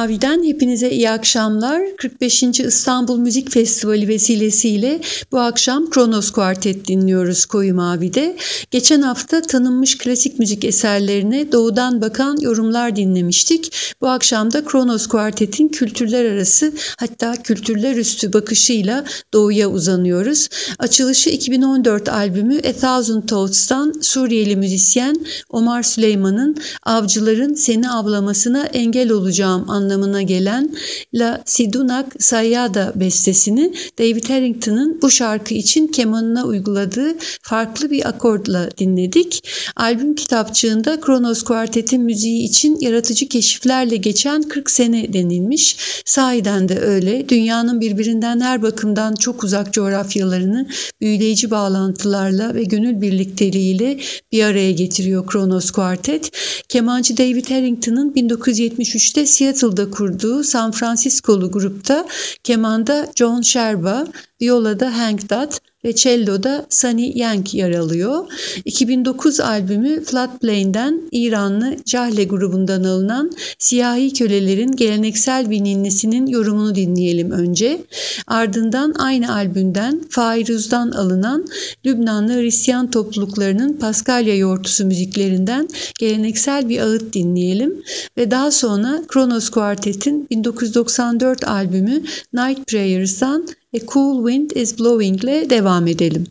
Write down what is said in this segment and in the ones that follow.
Mavi'den hepinize iyi akşamlar. 45. İstanbul Müzik Festivali vesilesiyle bu akşam Kronos Kuartet dinliyoruz Koyu Mavi'de. Geçen hafta tanınmış klasik müzik eserlerine doğudan bakan yorumlar dinlemiştik. Bu akşam da Kronos Kuartet'in kültürler arası hatta kültürler üstü bakışıyla doğuya uzanıyoruz. Açılışı 2014 albümü A Thousand Thoughts'tan Suriyeli müzisyen Omar Süleyman'ın avcıların seni avlamasına engel olacağım olacağım anlamına gelen La Sidunak Sayyada bestesini David Harrington'ın bu şarkı için kemanına uyguladığı farklı bir akordla dinledik. Albüm kitapçığında Kronos Kuartet'in müziği için yaratıcı keşiflerle geçen 40 sene denilmiş. Sahiden de öyle. Dünyanın birbirinden her bakımdan çok uzak coğrafyalarını büyüleyici bağlantılarla ve gönül birlikteliğiyle bir araya getiriyor Kronos Kuartet. Kemancı David Harrington'ın 1973'te Seattle'da kurduğu San Francisco'lu grupta kemanda John Sherba, violada Hank Dutt, ve cello'da Sunny Yang yer alıyor. 2009 albümü Floodplain'den İranlı Cahle grubundan alınan Siyahi Kölelerin geleneksel bir ninnisinin yorumunu dinleyelim önce. Ardından aynı albümden Fairuz'dan alınan Lübnanlı Hristiyan topluluklarının Paskalya yortusu müziklerinden geleneksel bir ağıt dinleyelim. Ve daha sonra Kronos Quartet'in 1994 albümü Night Prayers'dan A Cool Wind is Blowing ile devam edelim.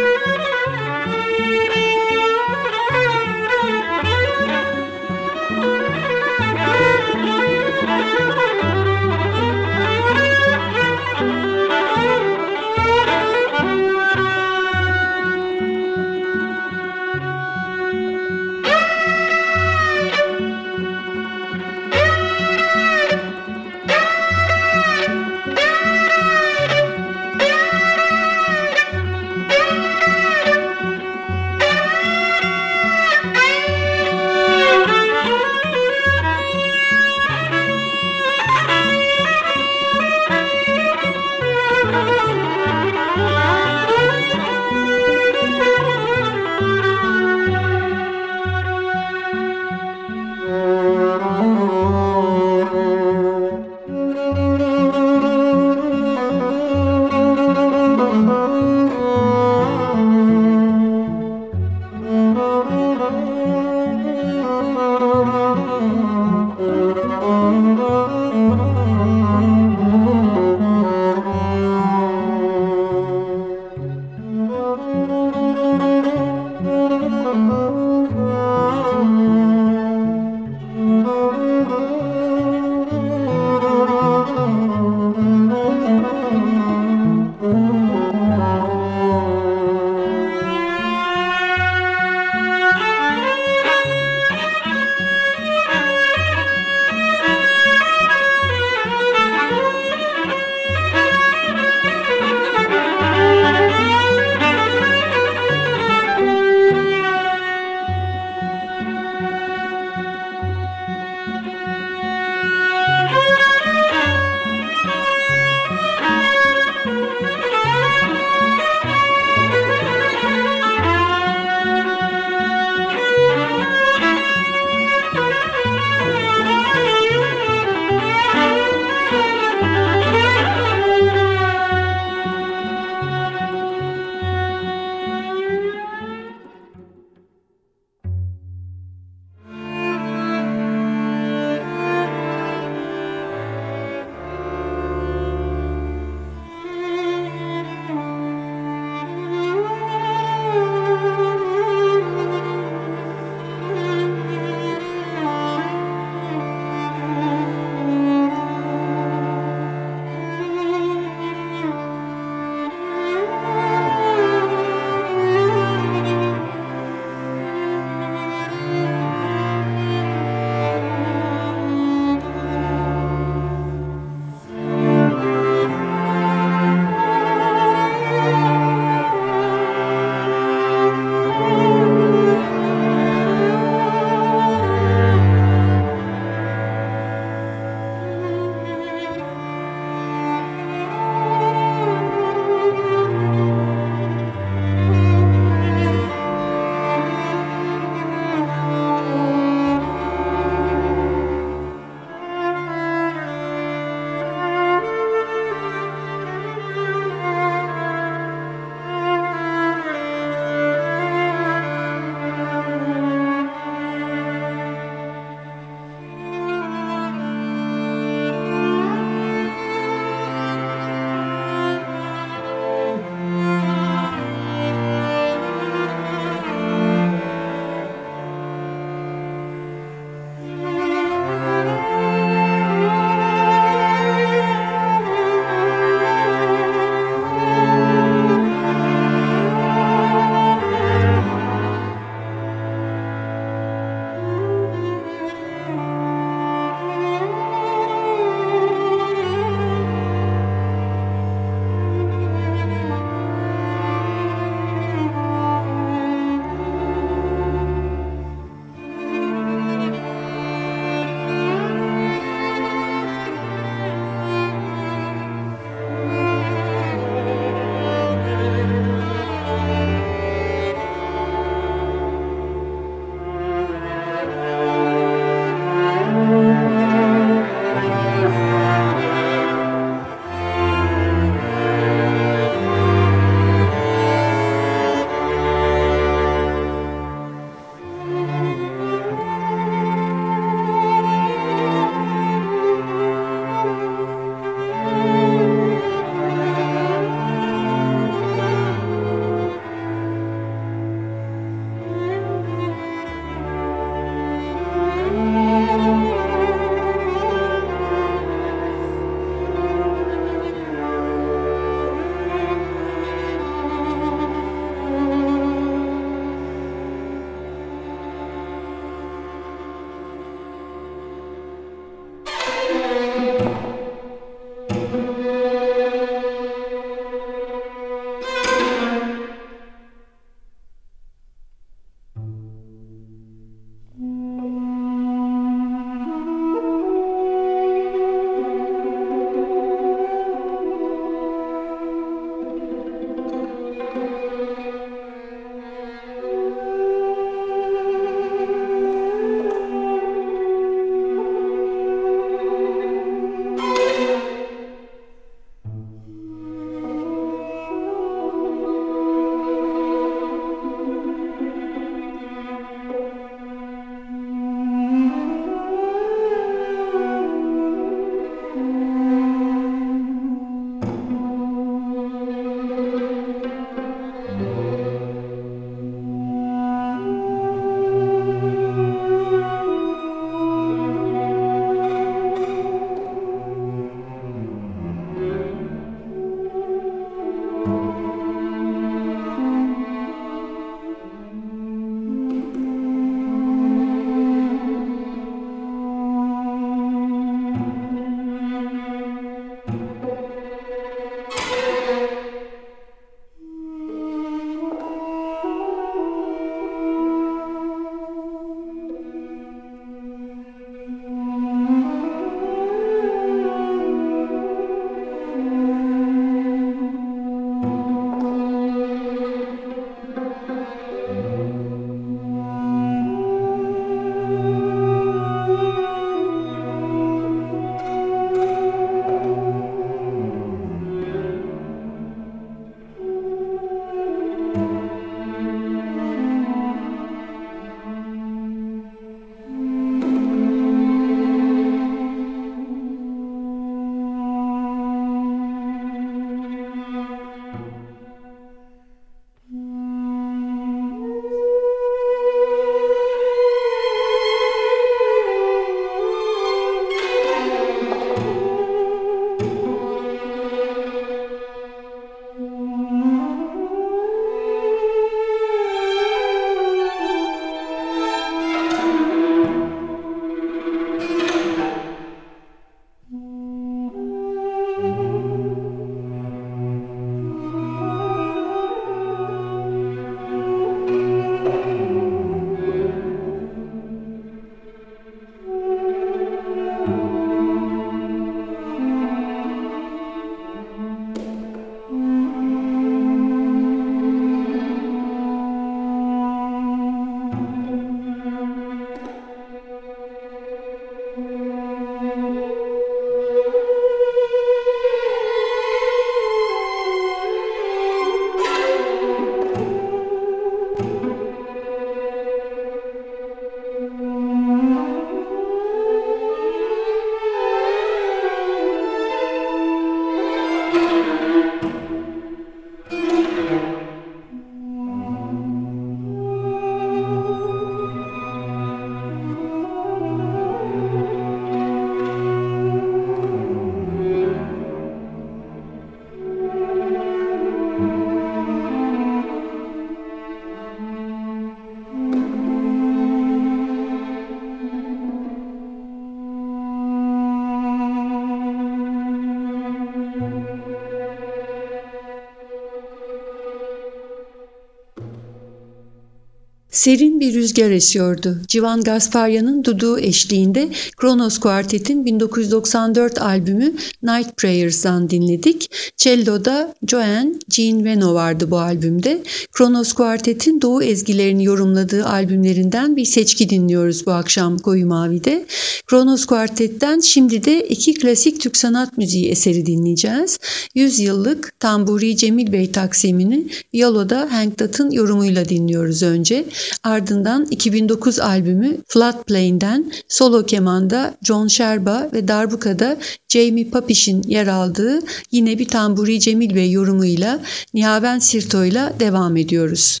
Serin bir rüzgar esiyordu. Civan Gasparyan'ın duduğu eşliğinde Kronos Quartet'in 1994 albümü Night Prayers'dan dinledik. Cello'da Joanne Jean Reno vardı bu albümde. Kronos Quartet'in Doğu ezgilerini yorumladığı albümlerinden bir seçki dinliyoruz bu akşam Koyu Mavi'de. Kronos Quartet'ten şimdi de iki klasik Türk sanat müziği eseri dinleyeceğiz. 100 yıllık Tamburi Cemil Bey taksimini Yalo'da Hank Dutt'ın yorumuyla dinliyoruz önce. Ardından 2009 albümü Floodplain'den solo kemanda John Sherba ve darbukada Jamie Papish'in yer aldığı yine bir Tamburi Cemil Bey yorumuyla Nihaven Sirto'yla devam ediyoruz.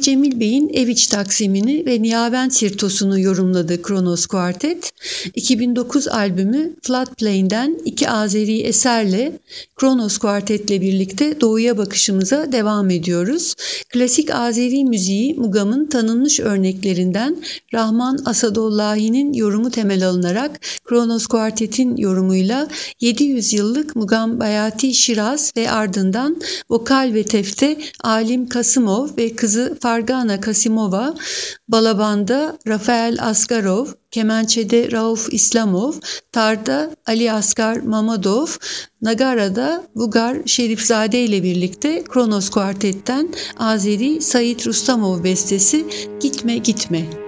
Cemil Bey'in Eviç taksimini ve Niyaven Sirtosunu yorumladı Kronos Quartet. 2009 albümü Floodplain'den iki Azeri eserle Kronos Quartet'le birlikte doğuya bakışımıza devam ediyoruz. Klasik Azeri müziği Mugam'ın tanınmış örneklerinden Rahman Asadollahi'nin yorumu temel alınarak Kronos Quartet'in yorumuyla 700 yıllık Mugam Bayati Şiraz ve ardından vokal ve tefte Alim Kasımov ve kızı Fargana Kasimova, balabanda Rafael Asgarov, kemençede Rauf İslamov, tarda Ali Asgar Mamadov, Nagara'da Bugar Şerifzade ile birlikte Kronos Kuartet'ten Azeri Sayit Rustamov bestesi Gitme Gitme.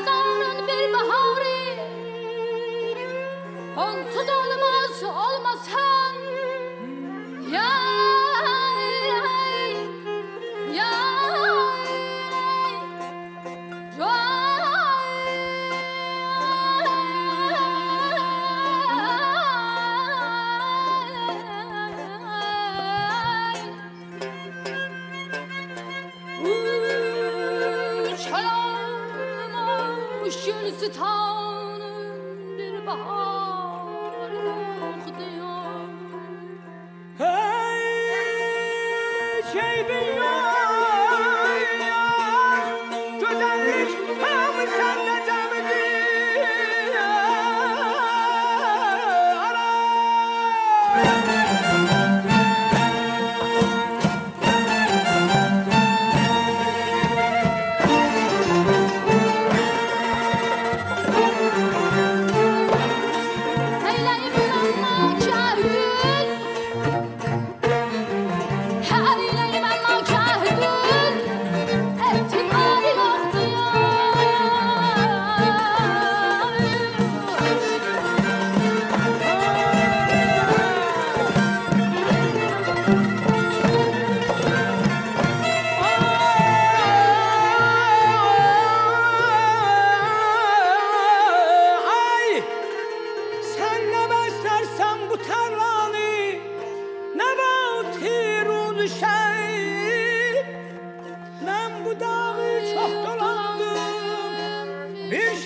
Hazarın bir baharı. Onsuz olmaz olmaz her home.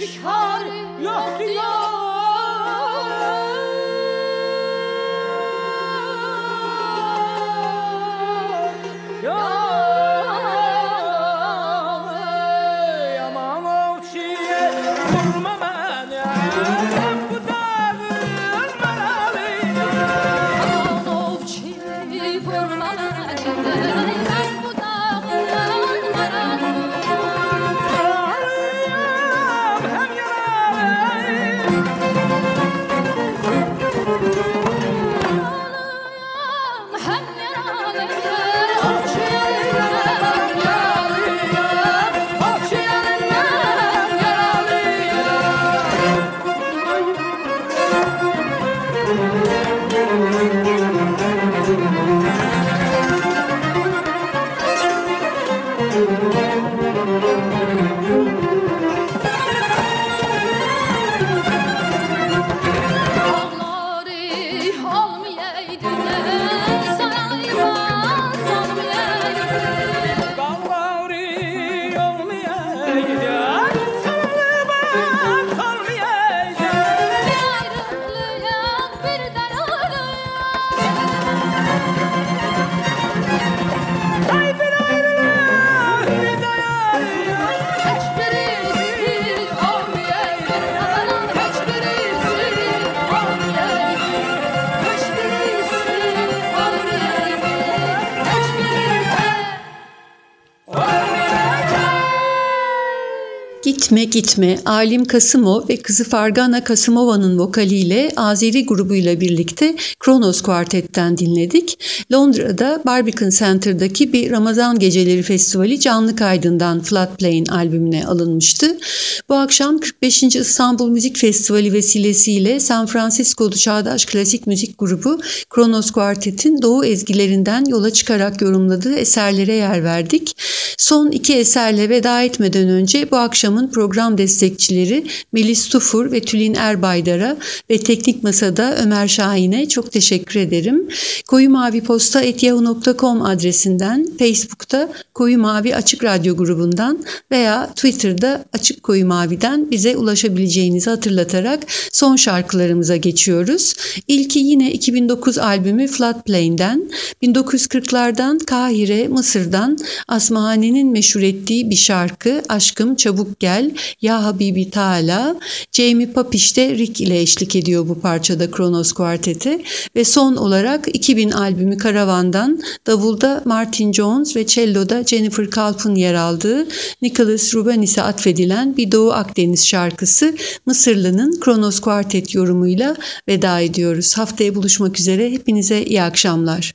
ich habe noch die Jahre. Gitme Gitme, Alim Kasımov ve kızı Fargana Kasımova'nın vokaliyle Azeri grubuyla birlikte Kronos Quartet'ten dinledik. Londra'da Barbican Center'daki bir Ramazan Geceleri Festivali canlı kaydından Floodplain albümüne alınmıştı. Bu akşam 45. İstanbul Müzik Festivali vesilesiyle San Francisco'lu Çağdaş Klasik Müzik Grubu Kronos Quartet'in Doğu ezgilerinden yola çıkarak yorumladığı eserlere yer verdik. Son iki eserle veda etmeden önce bu akşamın program destekçileri Melis Tufur ve Tülin Erbaydar'a ve Teknik Masa'da Ömer Şahin'e çok teşekkür ederim. Koyu Mavi Posta etyahu.com adresinden, Facebook'ta Koyu Mavi Açık Radyo grubundan veya Twitter'da Açık Koyu Mavi'den bize ulaşabileceğinizi hatırlatarak son şarkılarımıza geçiyoruz. İlki yine 2009 albümü Floodplain'den, 1940'lardan Kahire, Mısır'dan Asmahane'nin meşhur ettiği bir şarkı Aşkım Çabuk Gel, Ya Habibi Teala, Jamie Papiş de Rick ile eşlik ediyor bu parçada Kronos Kuarteti ve son olarak 2000 albümü Karavan'dan davulda Martin Jones ve cello'da Jennifer Kalp'ın yer aldığı Nicholas Rubenis'e atfedilen bir Doğu Akdeniz şarkısı Mısırlı'nın Kronos Kuartet yorumuyla veda ediyoruz. Haftaya buluşmak üzere. Hepinize iyi akşamlar.